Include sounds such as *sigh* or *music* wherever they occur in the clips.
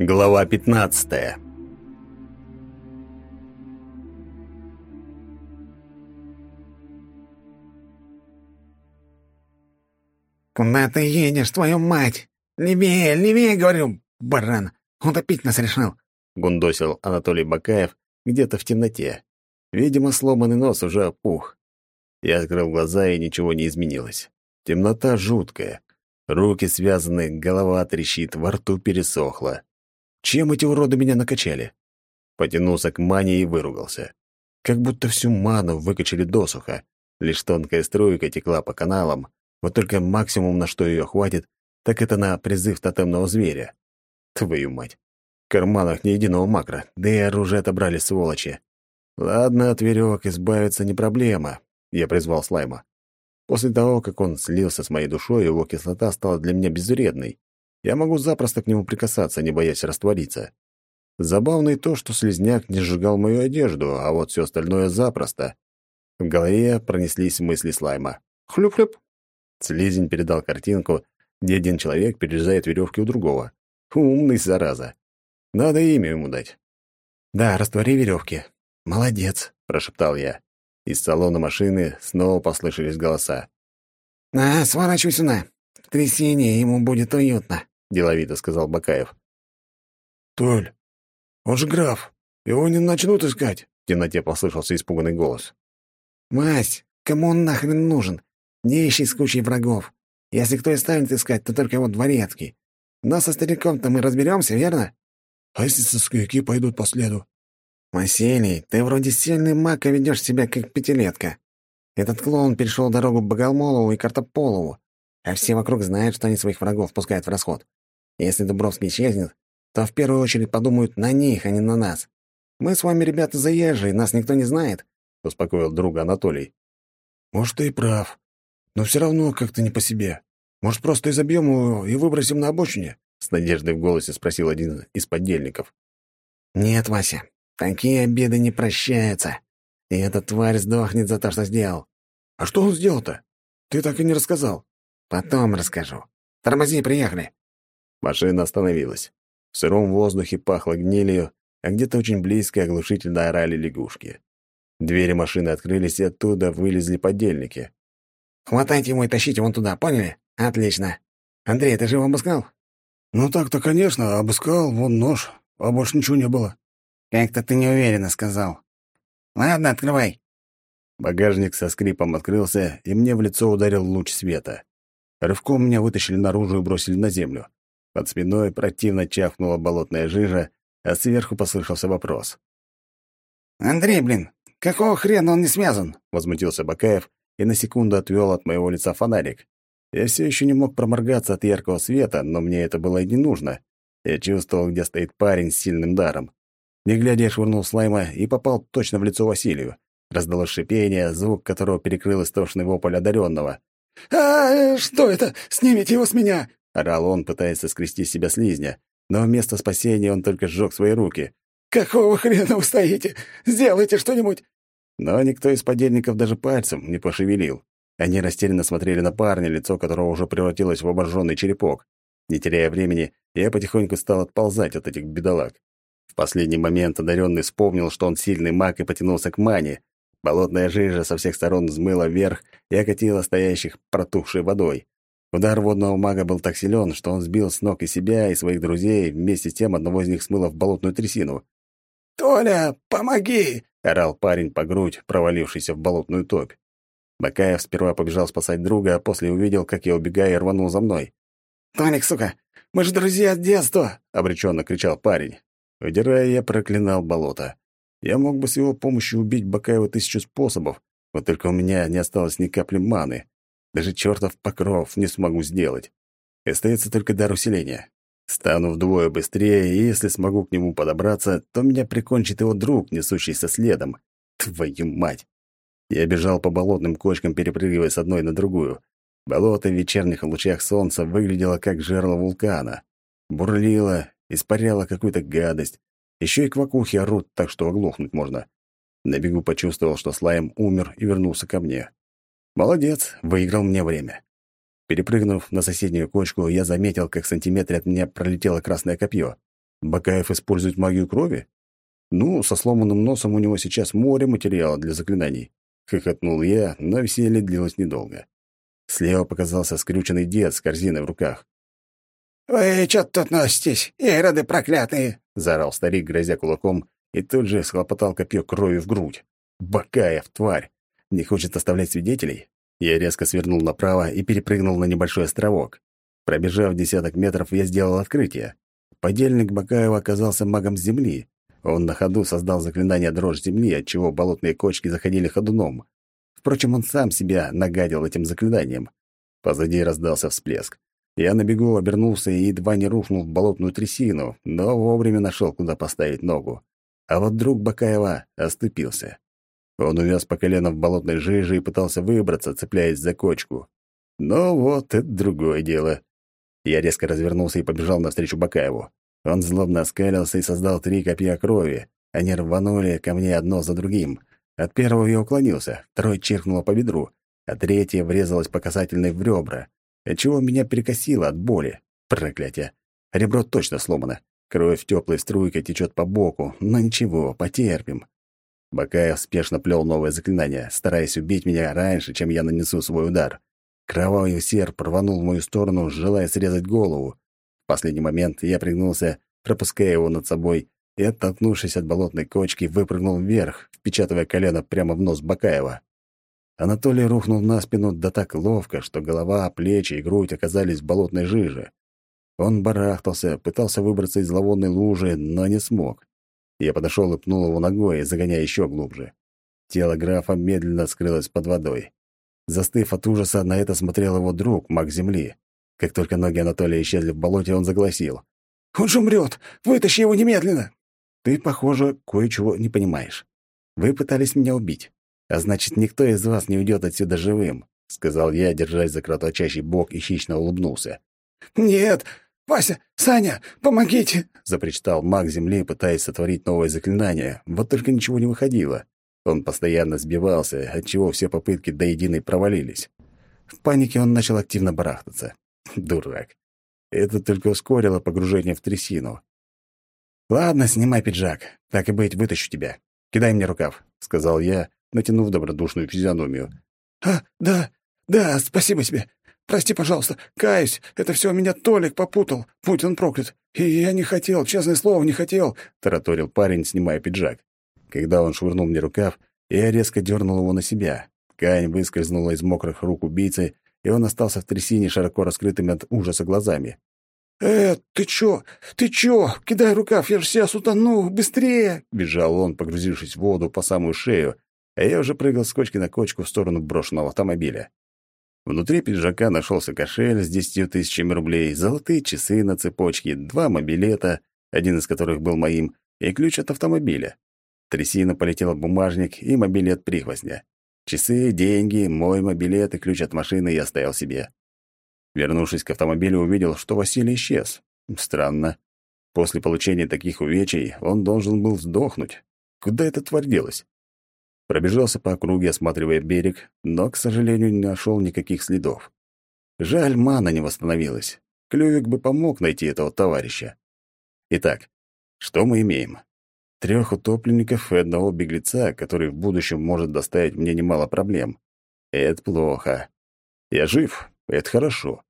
Глава 15. «Куда ты едешь, твою мать? Левее, левее, говорю, баран! Утопить нас решил!» — гундосил Анатолий Бакаев где-то в темноте. Видимо, сломанный нос уже опух. Я открыл глаза, и ничего не изменилось. Темнота жуткая. Руки связаны, голова трещит, во рту пересохло. Чем эти уроды меня накачали? Потянулся к мане и выругался. Как будто всю ману выкачали досуха. Лишь тонкая струйка текла по каналам, вот только максимум, на что ее хватит, так это на призыв тотемного зверя. Твою мать. В карманах ни единого макро, да и оружие отобрали сволочи. Ладно, от веревок избавиться не проблема. Я призвал слайма. После того, как он слился с моей душой, его кислота стала для меня безвредной. Я могу запросто к нему прикасаться, не боясь раствориться. Забавно и то, что слезняк не сжигал мою одежду, а вот все остальное запросто. В голове пронеслись мысли слайма. Хлюп-хлюп. Слизень передал картинку, где один человек перерезает веревки у другого. Умный, зараза. Надо имя ему дать. «Да, раствори веревки. Молодец», — прошептал я. Из салона машины снова послышались голоса. «А, сворачивай сюда. В трясине ему будет уютно», — деловито сказал Бакаев. «Толь, он же граф. Его не начнут искать», — в темноте послышался испуганный голос. «Мась, кому он нахрен нужен? Не ищи с кучей врагов. Если кто и станет искать, то только вот дворецкий. Но со стариком-то мы разберемся, верно?» «А если соскаяки пойдут по следу?» «Василий, ты вроде сильный маг, а ведешь себя как пятилетка. Этот клоун перешел дорогу Богомолову и Картополову, а все вокруг знают, что они своих врагов пускают в расход. Если Дубровский исчезнет, то в первую очередь подумают на них, а не на нас. Мы с вами, ребята, заезжие, нас никто не знает», — успокоил друга Анатолий. «Может, ты и прав. Но все равно как-то не по себе. Может, просто изобьем его и выбросим на обочине?» — с надеждой в голосе спросил один из подельников. «Нет, Вася, такие обиды не прощаются. И эта тварь сдохнет за то, что сделал». «А что он сделал-то? Ты так и не рассказал». «Потом расскажу. Тормози, приехали». Машина остановилась. В сыром воздухе пахло гнилью, а где-то очень близко оглушительно орали лягушки. Двери машины открылись, и оттуда вылезли подельники. «Хватайте его и тащите вон туда, поняли? Отлично. Андрей, ты же его обыскал?» «Ну так-то, конечно, обыскал, вон нож, а больше ничего не было». «Как-то ты неуверенно сказал. Ладно, открывай». Багажник со скрипом открылся, и мне в лицо ударил луч света. Рывком меня вытащили наружу и бросили на землю. Под спиной противно чавкнула болотная жижа, а сверху послышался вопрос. «Андрей, блин, какого хрена он не связан?» — возмутился Бакаев и на секунду отвел от моего лица фонарик. Я все еще не мог проморгаться от яркого света, но мне это было и не нужно. Я чувствовал, где стоит парень с сильным даром. Не глядя, я швырнул слайма и попал точно в лицо Василию. Раздалось шипение, звук которого перекрыл истошный вопль одаренного. «А, что это? Снимите его с меня!» — орал он, пытаясь соскрести с себя слизня. Но вместо спасения он только сжег свои руки. «Какого хрена вы стоите? Сделайте что-нибудь!» Но никто из подельников даже пальцем не пошевелил. Они растерянно смотрели на парня, лицо которого уже превратилось в обожженный черепок. Не теряя времени, я потихоньку стал отползать от этих бедолаг. В последний момент одаренный вспомнил, что он сильный маг, и потянулся к мане. Болотная жижа со всех сторон взмыла вверх и окатила стоящих протухшей водой. Удар водного мага был так силен, что он сбил с ног и себя, и своих друзей, вместе с тем одного из них смыло в болотную трясину. «Толя, помоги!» — орал парень по грудь, провалившийся в болотную топь. Бакаев сперва побежал спасать друга, а после увидел, как я убегаю, и рванул за мной. «Тоник, сука, мы же друзья с детства!» — обреченно кричал парень. Удирая, я проклинал болото. Я мог бы с его помощью убить Бакаева тысячу способов, вот только у меня не осталось ни капли маны. Даже чертов покров не смогу сделать. Остается только дар усиления. Стану вдвое быстрее, и если смогу к нему подобраться, то меня прикончит его друг, несущийся следом. Твою мать! Я бежал по болотным кочкам, перепрыгивая с одной на другую. Болото в вечерних лучах солнца выглядело как жерло вулкана. Бурлило, испаряло какую-то гадость. Еще и квакухи орут, так что оглохнуть можно. На бегу почувствовал, что слайм умер и вернулся ко мне. Молодец, выиграл мне время. Перепрыгнув на соседнюю кочку, я заметил, как в сантиметре от меня пролетело красное копье. Бакаев использует магию крови? Ну, со сломанным носом у него сейчас море материала для заклинаний. Хохотнул я, но веселье длилось недолго. Слева показался скрюченный дед с корзиной в руках. «Вы чё тут носитесь, ироды проклятые?» — заорал старик, грозя кулаком, и тут же схлопотал копье кровью в грудь. «Бакаев, тварь! Не хочет оставлять свидетелей?» Я резко свернул направо и перепрыгнул на небольшой островок. Пробежав десяток метров, я сделал открытие. Подельник Бакаева оказался магом земли. Он на ходу создал заклинание «Дрожь земли», отчего болотные кочки заходили ходуном. Впрочем, он сам себя нагадил этим заклинанием. Позади раздался всплеск. Я на бегу обернулся и едва не рухнул в болотную трясину, но вовремя нашел, куда поставить ногу. А вот друг Бакаева оступился. Он увяз по колено в болотной жиже и пытался выбраться, цепляясь за кочку. Но вот это другое дело. Я резко развернулся и побежал навстречу Бакаеву. Он злобно оскалился и создал три копья крови. Они рванули ко мне одно за другим. От первого я уклонился, второй чиркнуло по бедру, а третье врезалось по касательной в ребра, отчего меня перекосило от боли. Проклятие! Ребро точно сломано. Кровь теплой струйкой течет по боку, но ничего, потерпим. Бакаев спешно плел новое заклинание, стараясь убить меня раньше, чем я нанесу свой удар. Кровавый серп рванул в мою сторону, желая срезать голову. В последний момент я пригнулся, пропуская его над собой, и, оттолкнувшись от болотной кочки, выпрыгнул вверх, впечатывая колено прямо в нос Бакаева. Анатолий рухнул на спину да так ловко, что голова, плечи и грудь оказались в болотной жиже. Он барахтался, пытался выбраться из зловонной лужи, но не смог. Я подошел и пнул его ногой, загоняя еще глубже. Тело графа медленно скрылось под водой. Застыв от ужаса, на это смотрел его друг, маг земли. Как только ноги Анатолия исчезли в болоте, он загласил. «Он же умрет! Вытащи его немедленно!» «Ты, похоже, кое-чего не понимаешь. Вы пытались меня убить, а значит, никто из вас не уйдет отсюда живым», — сказал я, держась за кровоточащий бок и хищно улыбнулся. «Нет! Вася! Саня! Помогите!» — запричитал маг земли, пытаясь сотворить новое заклинание. Вот только ничего не выходило. Он постоянно сбивался, отчего все попытки до единой провалились. В панике он начал активно барахтаться. Дурак. Это только ускорило погружение в трясину. «Ладно, снимай пиджак. Так и быть, вытащу тебя. Кидай мне рукав», — сказал я, натянув добродушную физиономию. «А, да, да, спасибо тебе. Прости, пожалуйста. Каюсь, это все меня Толик попутал. Будь он проклят. И я не хотел, честное слово, не хотел», — тараторил парень, снимая пиджак. Когда он швырнул мне рукав, я резко дернул его на себя. Ткань выскользнула из мокрых рук убийцы, и он остался в трясине широко раскрытыми от ужаса глазами. «Э, ты чё? Ты чё? Кидай рукав, я ж сейчас утону! Быстрее!» Бежал он, погрузившись в воду по самую шею, а я уже прыгал с кочки на кочку в сторону брошенного автомобиля. Внутри пиджака нашелся кошель с десятью тысячами рублей, золотые часы на цепочке, два мобилета, один из которых был моим, и ключ от автомобиля трясина полетела бумажник и мобилет прихвостня. Часы, деньги, мой мобилет и ключ от машины я оставил себе. Вернувшись к автомобилю, увидел, что Василий исчез. Странно. После получения таких увечий он должен был сдохнуть. Куда эта тварь делась? Пробежался по округе, осматривая берег, но, к сожалению, не нашел никаких следов. Жаль, мана не восстановилась. Клювик бы помог найти этого товарища. Итак, что мы имеем? трех утопленников и одного беглеца, который в будущем может доставить мне немало проблем. Это плохо. Я жив, это хорошо.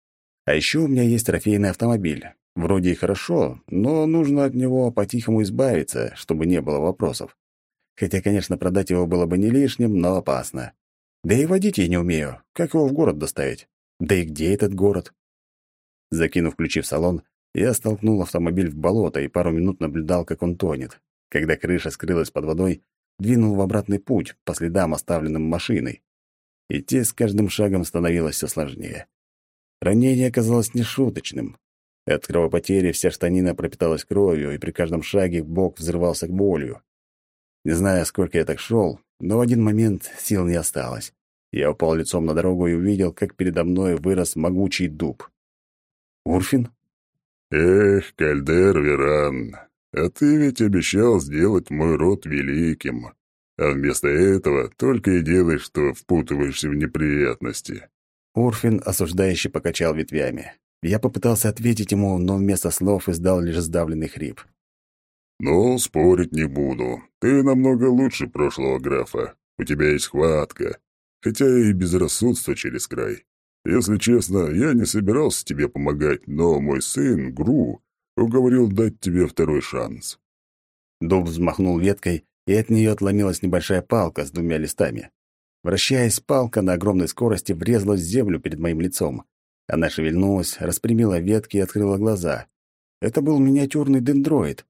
А еще у меня есть трофейный автомобиль. Вроде и хорошо, но нужно от него по-тихому избавиться, чтобы не было вопросов. Хотя, конечно, продать его было бы не лишним, но опасно. Да и водить я не умею. Как его в город доставить? Да и где этот город? Закинув ключи в салон, я столкнул автомобиль в болото и пару минут наблюдал, как он тонет. Когда крыша скрылась под водой, двинул в обратный путь, по следам, оставленным машиной. Идти с каждым шагом становилось все сложнее. Ранение оказалось нешуточным. От кровопотери вся штанина пропиталась кровью, и при каждом шаге бок взрывался болью. Не знаю, сколько я так шел, но в один момент сил не осталось. Я упал лицом на дорогу и увидел, как передо мной вырос могучий дуб. «Урфин?» «Эх, Кальдер Веран, а ты ведь обещал сделать мой род великим. А вместо этого только и делаешь, что впутываешься в неприятности». Урфин осуждающе покачал ветвями. Я попытался ответить ему, но вместо слов издал лишь сдавленный хрип. «Ну, спорить не буду. Ты намного лучше прошлого графа. У тебя есть хватка, хотя и безрассудство через край. Если честно, я не собирался тебе помогать, но мой сын, Гру, уговорил дать тебе второй шанс». Дуб взмахнул веткой, и от нее отломилась небольшая палка с двумя листами. Вращаясь, палка на огромной скорости врезалась в землю перед моим лицом. Она шевельнулась, распрямила ветки и открыла глаза. Это был миниатюрный дендроид.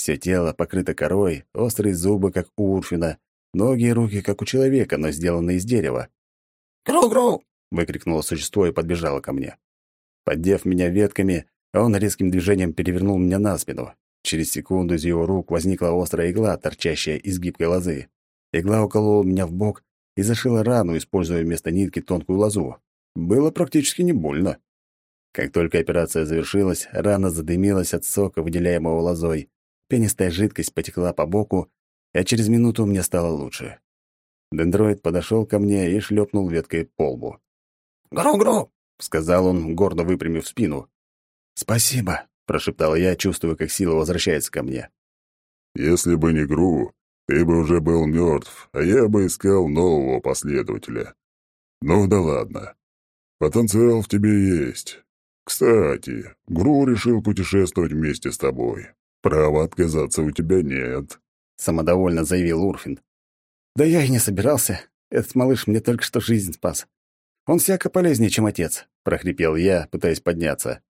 Все тело покрыто корой, острые зубы, как у Урфина, ноги и руки, как у человека, но сделаны из дерева. «Гру-гру!» — выкрикнуло существо и подбежало ко мне. Поддев меня ветками, он резким движением перевернул меня на спину. Через секунду из его рук возникла острая игла, торчащая из гибкой лозы. Игла уколола меня в бок и зашила рану, используя вместо нитки тонкую лозу. Было практически не больно. Как только операция завершилась, рана задымилась от сока, выделяемого лозой. Пенистая жидкость потекла по боку, а через минуту мне стало лучше. Дендроид подошел ко мне и шлепнул веткой по лбу. «Гру-гру!» — сказал он, гордо выпрямив спину. «Спасибо», — прошептал я, чувствуя, как сила возвращается ко мне. «Если бы не Гру, ты бы уже был мертв, а я бы искал нового последователя. Ну да ладно. Потенциал в тебе есть. Кстати, Гру решил путешествовать вместе с тобой. Права отказаться у тебя нет», — самодовольно заявил Урфин. «Да я и не собирался. Этот малыш мне только что жизнь спас. Он всяко полезнее, чем отец», — прохрипел я, пытаясь подняться.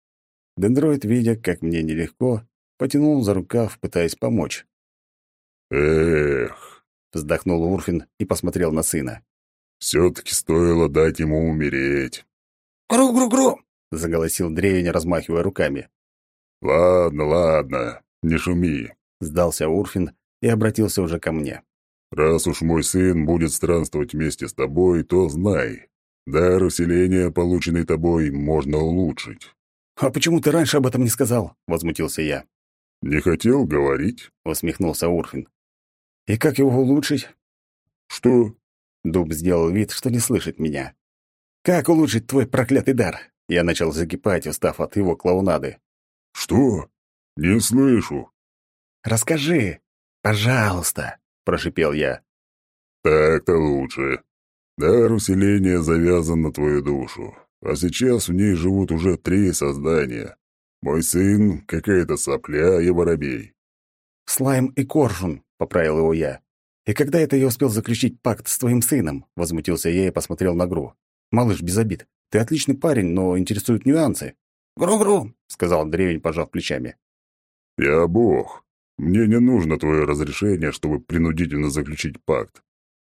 Дендроид, видя, как мне нелегко, потянул за рукав, пытаясь помочь. «Эх», — вздохнул Урфин и посмотрел на сына. «Все-таки стоило дать ему умереть». «Гру-гру-гру!» — заголосил древень, размахивая руками. «Ладно, ладно, не шуми», — сдался Урфин и обратился уже ко мне. «Раз уж мой сын будет странствовать вместе с тобой, то знай, дар усиления, полученный тобой, можно улучшить». «А почему ты раньше об этом не сказал?» — возмутился я. «Не хотел говорить?» — усмехнулся Урфин. «И как его улучшить?» «Что?» Дуб сделал вид, что не слышит меня. «Как улучшить твой проклятый дар?» Я начал закипать, устав от его клоунады. «Что? Не слышу». «Расскажи, пожалуйста», — прошипел я. «Так-то лучше. Дар усиления завязан на твою душу, а сейчас в ней живут уже три создания. Мой сын, какая-то сопля и воробей». «Слайм и Коржун», — поправил его я. «И когда это я успел заключить пакт с твоим сыном?» — возмутился я и посмотрел на Гру. «Малыш, без обид. Ты отличный парень, но интересуют нюансы». «Гру-гру», — сказал древень, пожав плечами. «Я бог. Мне не нужно твое разрешение, чтобы принудительно заключить пакт.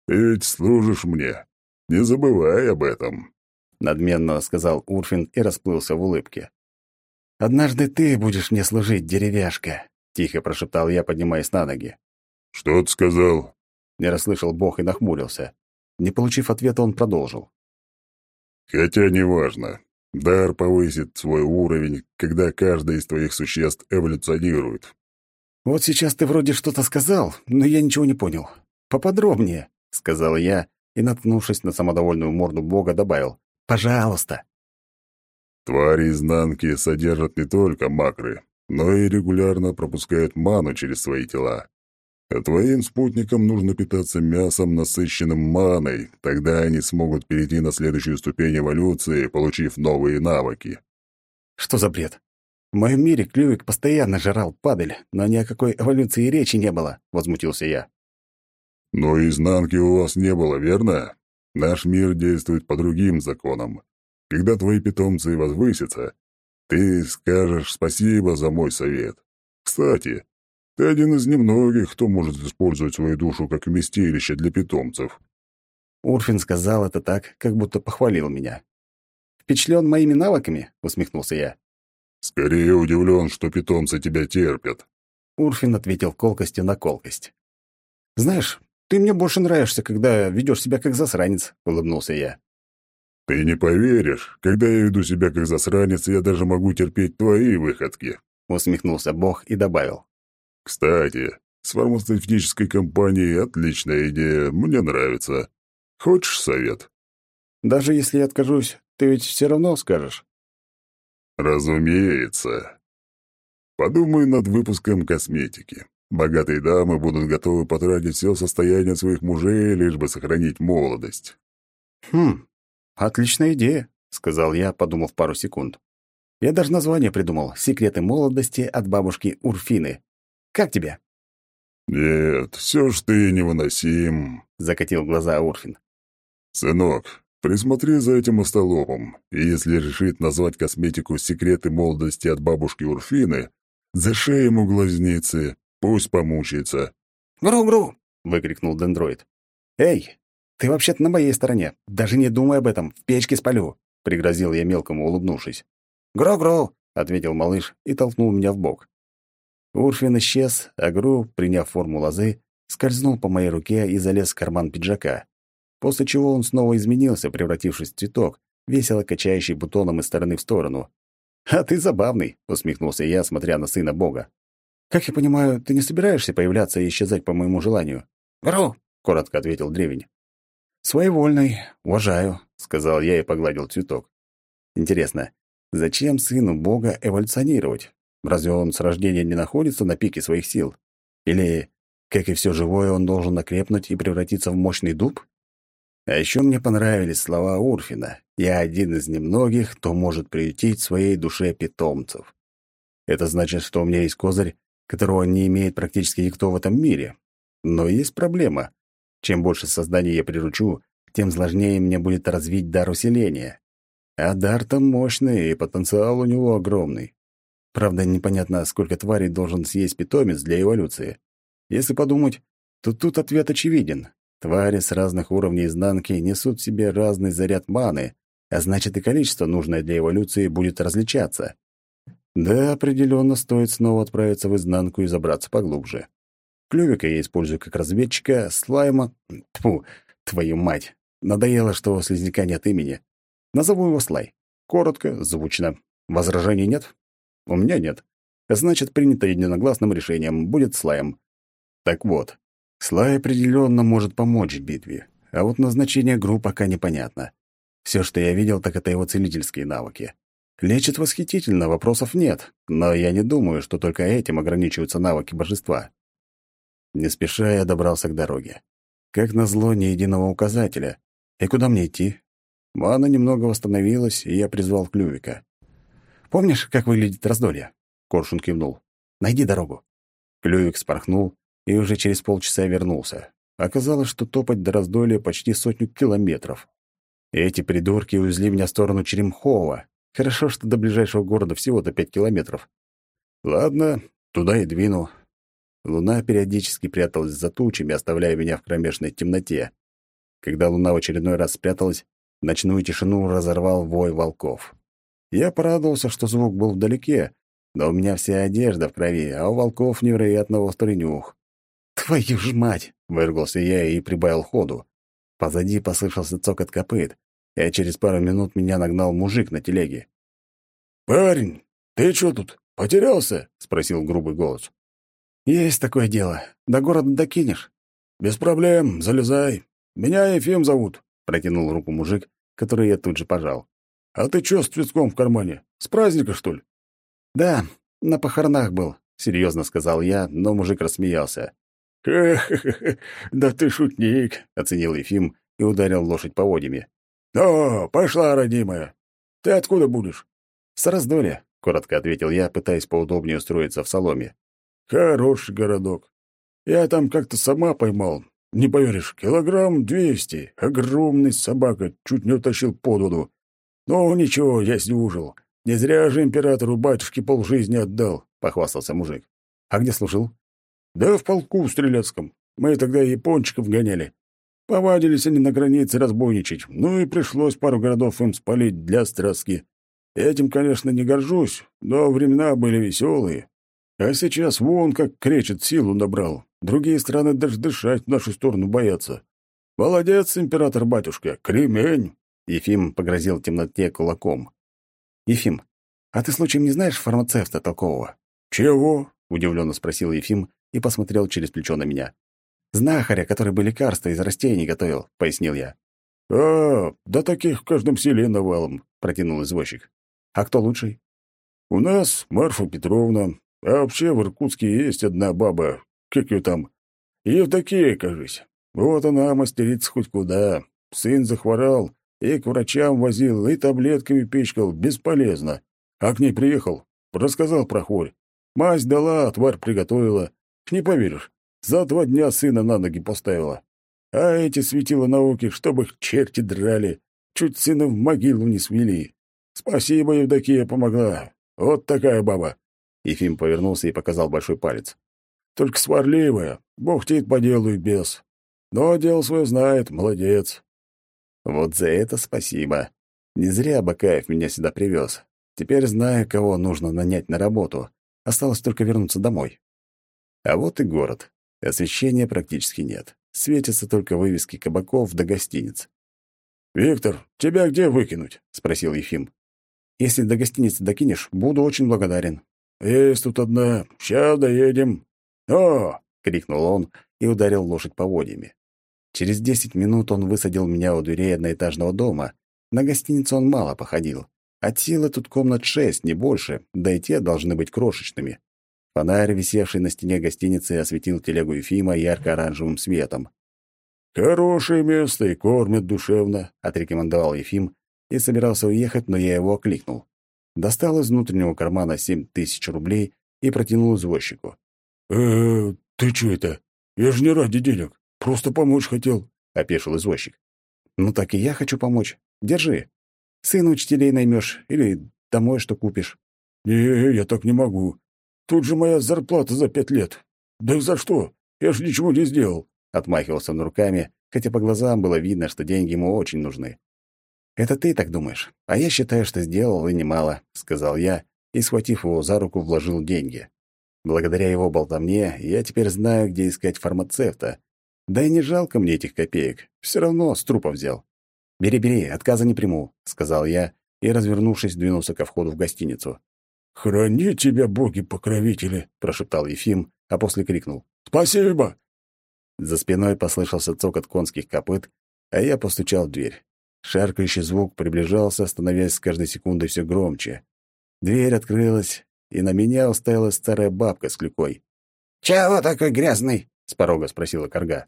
Ты ведь служишь мне. Не забывай об этом», — надменно сказал Урфин и расплылся в улыбке. «Однажды ты будешь мне служить, деревяшка», — тихо прошептал я, поднимаясь на ноги. «Что ты сказал?» Не расслышал Бог и нахмурился. Не получив ответа, он продолжил. «Хотя неважно. Дар повысит свой уровень, когда каждое из твоих существ эволюционирует. «Вот сейчас ты вроде что-то сказал, но я ничего не понял. Поподробнее», — сказал я и, наткнувшись на самодовольную морду Бога, добавил. «Пожалуйста». Твари изнанки содержат не только макры, но и регулярно пропускают ману через свои тела. А твоим спутникам нужно питаться мясом, насыщенным маной, тогда они смогут перейти на следующую ступень эволюции, получив новые навыки. Что за бред? В моем мире Клювик постоянно жрал падаль, но ни о какой эволюции речи не было, возмутился я. Но изнанки у вас не было, верно? Наш мир действует по другим законам. Когда твои питомцы возвысятся, ты скажешь спасибо за мой совет. Кстати, ты один из немногих, кто может использовать свою душу как вместилище для питомцев». Урфин сказал это так, как будто похвалил меня. «Впечатлен моими навыками?» — усмехнулся я. «Скорее удивлен, что питомцы тебя терпят». Урфин ответил колкостью на колкость. «Знаешь, ты мне больше нравишься, когда ведешь себя как засранец», — улыбнулся я. «Ты не поверишь, когда я веду себя как засранец, я даже могу терпеть твои выходки», — усмехнулся Бог и добавил. Кстати, с фармацевтической компанией отличная идея, мне нравится. Хочешь совет? Даже если я откажусь, ты ведь все равно скажешь. Разумеется. Подумай над выпуском косметики. Богатые дамы будут готовы потратить все состояние своих мужей, лишь бы сохранить молодость. «Хм, отличная идея», — сказал я, подумав пару секунд. «Я даже название придумал «Секреты молодости от бабушки Урфины». Как тебе?» «Нет, все ж ты невыносим», — закатил глаза Урфин. «Сынок, присмотри за этим остолопом, и если решит назвать косметику «Секреты молодости от бабушки Урфины», зашей ему глазницы, пусть помучается». «Гру-гру!» — выкрикнул дендроид. «Эй, ты вообще-то на моей стороне. Даже не думай об этом, в печке спалю», — пригрозил я мелкому, улыбнувшись. «Гру-гру!» — ответил малыш и толкнул меня в бок. Урфин исчез, а Гру, приняв форму лозы, скользнул по моей руке и залез в карман пиджака после чего он снова изменился, превратившись в цветок, весело качающий бутоном из стороны в сторону. «А ты забавный», — усмехнулся я, смотря на сына Бога. «Как я понимаю, ты не собираешься появляться и исчезать по моему желанию?» «Гру», — коротко ответил древень. «Своевольный, уважаю», — сказал я и погладил цветок. «Интересно, зачем сыну Бога эволюционировать? Разве он с рождения не находится на пике своих сил? Или, как и все живое, он должен окрепнуть и превратиться в мощный дуб?» А еще мне понравились слова Урфина. «Я один из немногих, кто может приютить в своей душе питомцев». Это значит, что у меня есть козырь, которого не имеет практически никто в этом мире. Но есть проблема. Чем больше созданий я приручу, тем сложнее мне будет развить дар усиления. А дар там мощный, и потенциал у него огромный. Правда, непонятно, сколько тварей должен съесть питомец для эволюции. Если подумать, то тут ответ очевиден. Твари с разных уровней изнанки несут в себе разный заряд маны, а значит и количество, нужное для эволюции, будет различаться. Да, определенно стоит снова отправиться в изнанку и забраться поглубже. Клювика я использую как разведчика, слайма... Тьфу, твою мать! Надоело, что у слизняка нет имени. Назову его Слай. Коротко, звучно. Возражений нет? У меня нет. Значит, принято единогласным решением. Будет Слаем. Так вот, Слай определенно может помочь в битве, а вот назначение групп пока непонятно. Все, что я видел, так это его целительские навыки. Лечит восхитительно, вопросов нет, но я не думаю, что только этим ограничиваются навыки божества. Не спеша я добрался к дороге. Как назло, ни единого указателя. И куда мне идти? Мана немного восстановилась, и я призвал Клювика. «Помнишь, как выглядит раздолье?» Коршун кивнул. «Найди дорогу». Клювик спорхнул, и уже через полчаса вернулся. Оказалось, что топать до раздолья почти сотню километров. Эти придурки увезли меня в сторону Черемхова. Хорошо, что до ближайшего города всего-то пять километров. Ладно, туда и двину. Луна периодически пряталась за тучами, оставляя меня в кромешной темноте. Когда луна в очередной раз спряталась, ночную тишину разорвал вой волков. Я порадовался, что звук был вдалеке, но у меня вся одежда в крови, а у волков невероятно острый нюх. «Твою ж мать!» — выругался я и прибавил ходу. Позади послышался цокот копыт, и через пару минут меня нагнал мужик на телеге. «Парень, ты что тут, потерялся?» — спросил грубый голос. «Есть такое дело. До города докинешь?» «Без проблем, залезай. Меня Ефим зовут», — протянул руку мужик, который я тут же пожал. «А ты чё с цветком в кармане? С праздника, что ли?» «Да, на похоронах был», — серьезно сказал я, но мужик рассмеялся. «Хе-хе-хе, *laughs* да ты шутник», — оценил Ефим и ударил лошадь поводьями. «О, пошла, родимая. Ты откуда будешь?» «С раздолья», — коротко ответил я, пытаясь поудобнее устроиться в соломе. «Хороший городок. Я там как-то сама поймал. Не поверишь, килограмм двести. Огромный собака, чуть не утащил под воду. Ну, ничего, я снюжил. Не зря же императору батюшке полжизни отдал», — похвастался мужик. «А где служил?» Да в полку в Стрелецком. Мы тогда япончиков гоняли. Повадились они на границе разбойничать, ну и пришлось пару городов им спалить для страстки. Этим, конечно, не горжусь, но времена были веселые. А сейчас вон как кречет, силу набрал. Другие страны даже дышать в нашу сторону боятся. Молодец, император-батюшка, кремень!» Ефим погрозил темноте кулаком. «Ефим, а ты случаем не знаешь фармацевта толкового?» «Чего?» — удивленно спросил Ефим и посмотрел через плечо на меня. «Знахаря, который бы лекарства из растений готовил», — пояснил я. «А, да таких в каждом селе навалом», — протянул извозчик. «А кто лучший?» «У нас Марфа Петровна, а вообще в Иркутске есть одна баба, как ее там, Евдокия, кажись. Вот она мастерица хоть куда. Сын захворал, и к врачам возил, и таблетками пичкал, бесполезно. А к ней приехал, рассказал про хворь. Мазь дала, отвар приготовила. Не поверишь, за два дня сына на ноги поставила. А эти светила науки, чтобы их черти драли, чуть сына в могилу не свели. Спасибо, Евдокия помогла. Вот такая баба. Ефим повернулся и показал большой палец. Только сварливая, бухтит по делу и без. Но дело свое знает, молодец. Вот за это спасибо. Не зря Бакаев меня сюда привез. Теперь знаю, кого нужно нанять на работу. Осталось только вернуться домой. А вот и город. Освещения практически нет. Светятся только вывески кабаков до гостиниц. «Виктор, тебя где выкинуть?» — спросил Ефим. «Если до гостиницы докинешь, буду очень благодарен». «Есть тут одна. Сейчас доедем». «О!» — крикнул он и ударил лошадь поводьями. Через десять минут он высадил меня у дверей одноэтажного дома. На гостиницу он мало походил. От силы тут комнат шесть, не больше, да и те должны быть крошечными. Фонарь, висевший на стене гостиницы, осветил телегу Ефима ярко-оранжевым светом. «Хорошее место и кормят душевно», — отрекомендовал Ефим и собирался уехать, но я его окликнул. Достал из внутреннего кармана семь тысяч рублей и протянул извозчику. «Э, ты что это? Я же не ради денег. Просто помочь хотел», — опешил извозчик. «Ну так и я хочу помочь. Держи. Сына учителей наймешь или домой что купишь». «Не, я так не могу. Тут же моя зарплата за пять лет. Да за что? Я же ничего не сделал. Отмахивался он руками, хотя по глазам было видно, что деньги ему очень нужны. «Это ты так думаешь, а я считаю, что сделал и немало», — сказал я, и, схватив его за руку, вложил деньги. Благодаря его болтовне я теперь знаю, где искать фармацевта. Да и не жалко мне этих копеек, все равно с трупа взял. «Бери-бери, отказа не приму», — сказал я, и, развернувшись, двинулся ко входу в гостиницу. «Храни тебя, боги-покровители!» — прошептал Ефим, а после крикнул. «Спасибо!» За спиной послышался цокот конских копыт, а я постучал в дверь. Шаркающий звук приближался, становясь с каждой секундой все громче. Дверь открылась, и на меня уставилась старая бабка с клюкой. «Чего такой грязный?» — с порога спросила корга.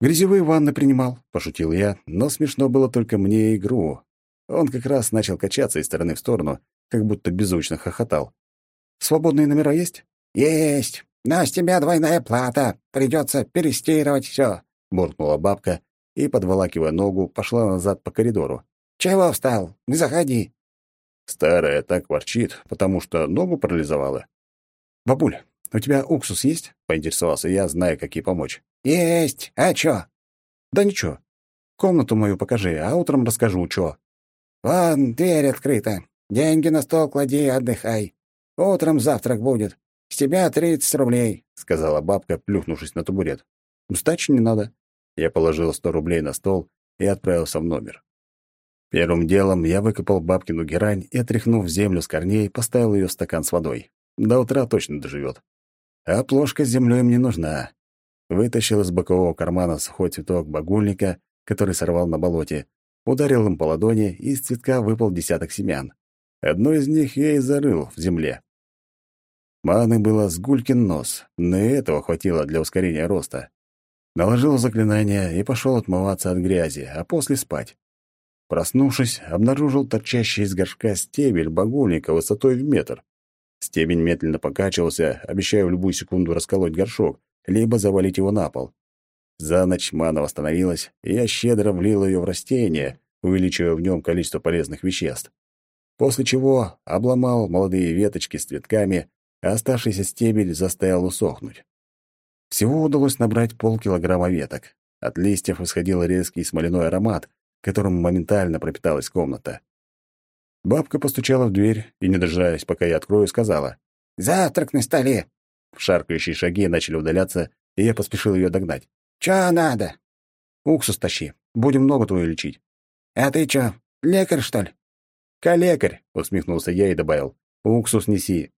«Грязевые ванны принимал», — пошутил я, но смешно было только мне и игру. Он как раз начал качаться из стороны в сторону, как будто беззвучно хохотал. «Свободные номера есть?» «Есть. «Но с тебя двойная плата. Придется перестирывать все», — буркнула бабка и, подволакивая ногу, пошла назад по коридору. «Чего встал? Не заходи». Старая так ворчит, потому что ногу парализовала. «Бабуль, у тебя уксус есть?» — поинтересовался я, зная, как ей помочь. «Есть. А чё?» «Да ничего. Комнату мою покажи, а утром расскажу, чё». «Вон, дверь открыта. Деньги на стол клади и отдыхай. Утром завтрак будет. «С тебя тридцать рублей», — сказала бабка, плюхнувшись на табурет. «Сдачи не надо». Я положил сто рублей на стол и отправился в номер. Первым делом я выкопал бабкину герань и, отряхнув землю с корней, поставил ее в стакан с водой. До утра точно доживет. А плошка с землей мне нужна. Вытащил из бокового кармана сухой цветок багульника, который сорвал на болоте, ударил им по ладони, и из цветка выпал десяток семян. Одно из них я и зарыл в земле. Маны было с гулькин нос, но и этого хватило для ускорения роста. Наложил заклинание и пошел отмываться от грязи, а после спать. Проснувшись, обнаружил торчащий из горшка стебель багульника высотой в метр. Стебень медленно покачивался, обещая в любую секунду расколоть горшок, либо завалить его на пол. За ночь мана восстановилась, и я щедро влил ее в растение, увеличивая в нем количество полезных веществ. После чего обломал молодые веточки с цветками а оставшийся стебель заставил усохнуть. Всего удалось набрать полкилограмма веток. От листьев исходил резкий смоляной аромат, которым моментально пропиталась комната. Бабка постучала в дверь и, не дожидаясь, пока я открою, сказала. «Завтрак на столе!» Шаркающие шаги начали удаляться, и я поспешил ее догнать. «Чё надо?» «Уксус тащи. Будем ногу твою лечить». «А ты чё, лекарь, что ли?» «Калекарь!» — усмехнулся я и добавил. «Уксус неси.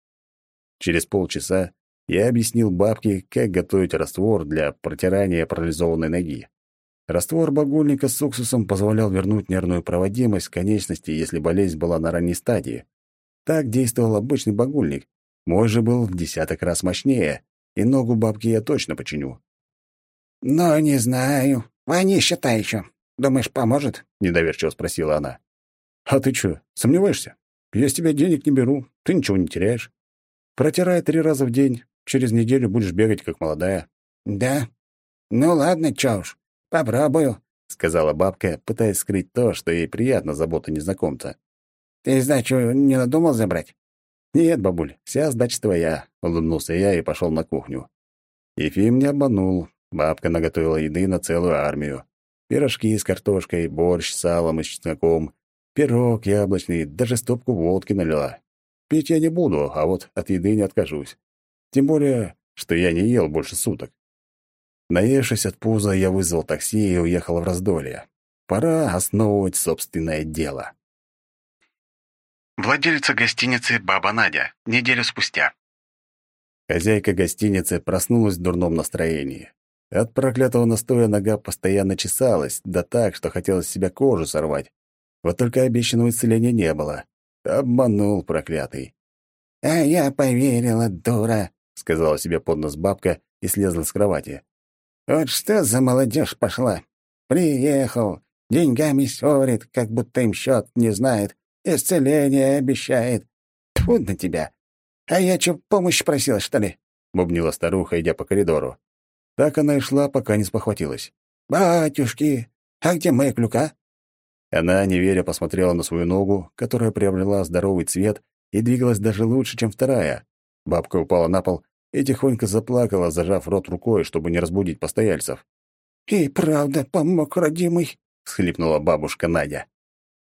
Через полчаса я объяснил бабке, как готовить раствор для протирания парализованной ноги. Раствор багульника с уксусом позволял вернуть нервную проводимость конечности, если болезнь была на ранней стадии. Так действовал обычный багульник. Мой же был в десяток раз мощнее, и ногу бабки я точно починю. «Но не знаю. Ваня, считай еще. Думаешь, поможет?» — недоверчиво спросила она. «А ты что, сомневаешься? Я с тебя денег не беру, ты ничего не теряешь. Протирай три раза в день, через неделю будешь бегать, как молодая». «Да? Ну ладно, чё уж, попробую», — сказала бабка, пытаясь скрыть то, что ей приятно забота незнакомца. «Ты сдачу не надумал забрать?» «Нет, бабуль, вся сдача твоя», — улыбнулся я и пошел на кухню. Ефим не обманул. Бабка наготовила еды на целую армию. Пирожки с картошкой, борщ с салом и с чесноком, пирог яблочный, даже стопку водки налила. Пить я не буду, а вот от еды не откажусь. Тем более, что я не ел больше суток. Наевшись от пуза, я вызвал такси и уехал в раздолье. Пора основывать собственное дело. Владелица гостиницы «Баба Надя» неделю спустя. Хозяйка гостиницы проснулась в дурном настроении. От проклятого настоя нога постоянно чесалась, да так, что хотелось себя кожу сорвать. Вот только обещанного исцеления не было. Обманул проклятый. «А я поверила, дура», — сказала себе под нос бабка и слезла с кровати. «Вот что за молодежь пошла? Приехал, деньгами ссорит, как будто им счет не знает, Исцеление обещает. Тьфу на тебя. А я чё, помощь просила, что ли?» — бубнила старуха, идя по коридору. Так она и шла, пока не спохватилась. «Батюшки, а где моя клюка?» Она, не веря, посмотрела на свою ногу, которая приобрела здоровый цвет и двигалась даже лучше, чем вторая. Бабка упала на пол и тихонько заплакала, зажав рот рукой, чтобы не разбудить постояльцев. «И правда помог, родимый», — всхлипнула бабушка Надя.